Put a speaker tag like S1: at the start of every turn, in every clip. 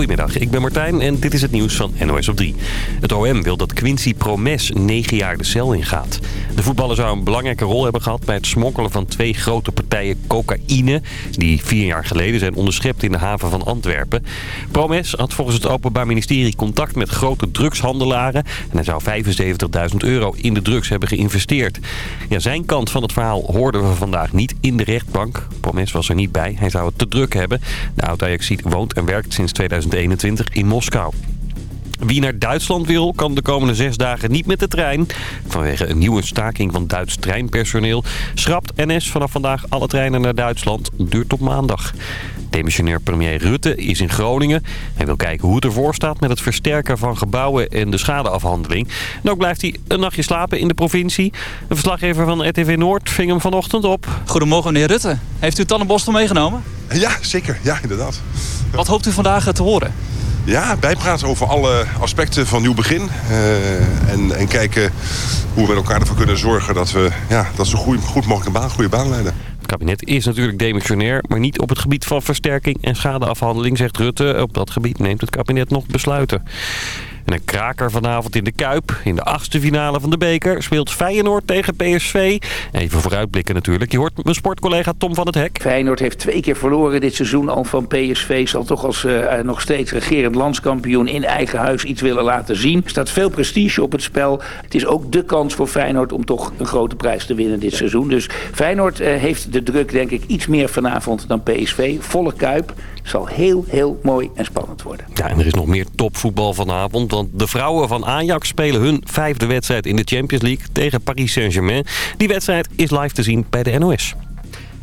S1: Goedemiddag, ik ben Martijn en dit is het nieuws van NOS op 3. Het OM wil dat Quincy Promes negen jaar de cel ingaat. De voetballer zou een belangrijke rol hebben gehad bij het smokkelen van twee grote partijen cocaïne... die vier jaar geleden zijn onderschept in de haven van Antwerpen. Promes had volgens het Openbaar Ministerie contact met grote drugshandelaren... en hij zou 75.000 euro in de drugs hebben geïnvesteerd. Ja, zijn kant van het verhaal hoorden we vandaag niet in de rechtbank. Promes was er niet bij, hij zou het te druk hebben. De oud-Ajaxiet woont en werkt sinds 2021 in Moskou. Wie naar Duitsland wil, kan de komende zes dagen niet met de trein. Vanwege een nieuwe staking van Duits treinpersoneel... schrapt NS vanaf vandaag alle treinen naar Duitsland. Duurt tot maandag. Demissionair premier Rutte is in Groningen. Hij wil kijken hoe het ervoor staat met het versterken van gebouwen en de schadeafhandeling. En ook blijft hij een nachtje slapen in de provincie. Een verslaggever van RTV Noord ving hem vanochtend op.
S2: Goedemorgen meneer Rutte. Heeft u tandenborstel meegenomen?
S3: Ja, zeker. Ja, inderdaad.
S2: Wat hoopt u vandaag te horen?
S3: Ja, bijpraten over alle aspecten van nieuw begin. Uh, en, en kijken hoe we met elkaar ervoor kunnen zorgen dat we ja, dat zo goed, goed mogelijk een baan, goede baan leiden.
S1: Het kabinet is natuurlijk demissionair, maar niet op het gebied van versterking en schadeafhandeling, zegt Rutte. Op dat gebied neemt het kabinet nog besluiten. En een kraker vanavond in de Kuip. In de achtste finale van de beker speelt Feyenoord tegen PSV. Even vooruitblikken natuurlijk. Je hoort mijn sportcollega Tom van het Hek.
S4: Feyenoord heeft twee keer verloren dit seizoen al van PSV. Zal toch als uh, nog steeds regerend landskampioen in eigen huis iets willen laten zien. Er staat veel prestige op het spel. Het is ook de kans voor Feyenoord om toch een grote prijs te winnen dit seizoen. Dus Feyenoord uh, heeft de druk denk ik iets meer vanavond dan PSV. Volle Kuip zal heel, heel mooi en spannend worden.
S1: Ja, en er is nog meer topvoetbal vanavond. Want de vrouwen van Ajax spelen hun vijfde wedstrijd in de Champions League tegen Paris Saint-Germain. Die wedstrijd is live te zien bij de NOS.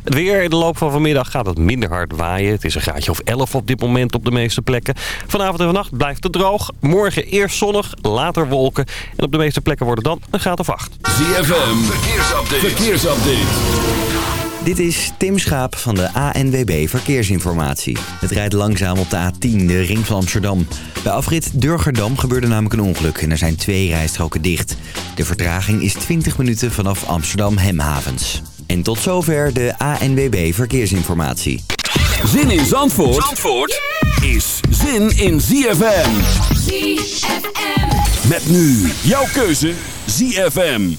S1: Het weer in de loop van vanmiddag gaat het minder hard waaien. Het is een graadje of 11 op dit moment op de meeste plekken. Vanavond en vannacht blijft het droog. Morgen eerst zonnig, later wolken. En op de meeste plekken worden dan een graad of 8.
S5: ZFM, verkeersupdate. verkeersupdate.
S6: Dit is Tim Schaap van de ANWB Verkeersinformatie. Het rijdt langzaam op de A10, de ring van Amsterdam. Bij afrit Durgerdam gebeurde namelijk een ongeluk en er zijn twee rijstroken dicht. De vertraging is 20 minuten vanaf Amsterdam-Hemhavens. En tot zover de ANWB Verkeersinformatie.
S5: Zin in Zandvoort, Zandvoort is zin in ZFM. ZFM. Met nu jouw keuze ZFM.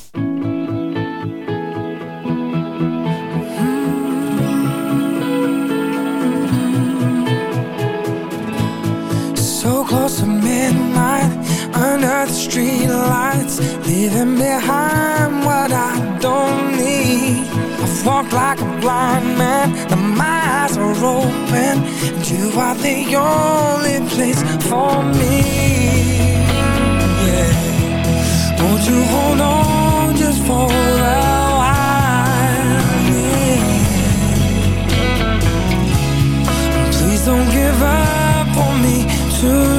S7: So close to midnight Under the street lights Leaving behind what I don't need. I've walked like a blind man And my eyes are open And you are the only place for me. Yeah. Won't you hold on just for a while? Yeah. Please don't give up me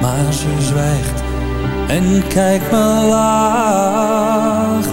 S5: Maar ze zwijgt en kijkt me laag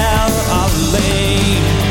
S5: lane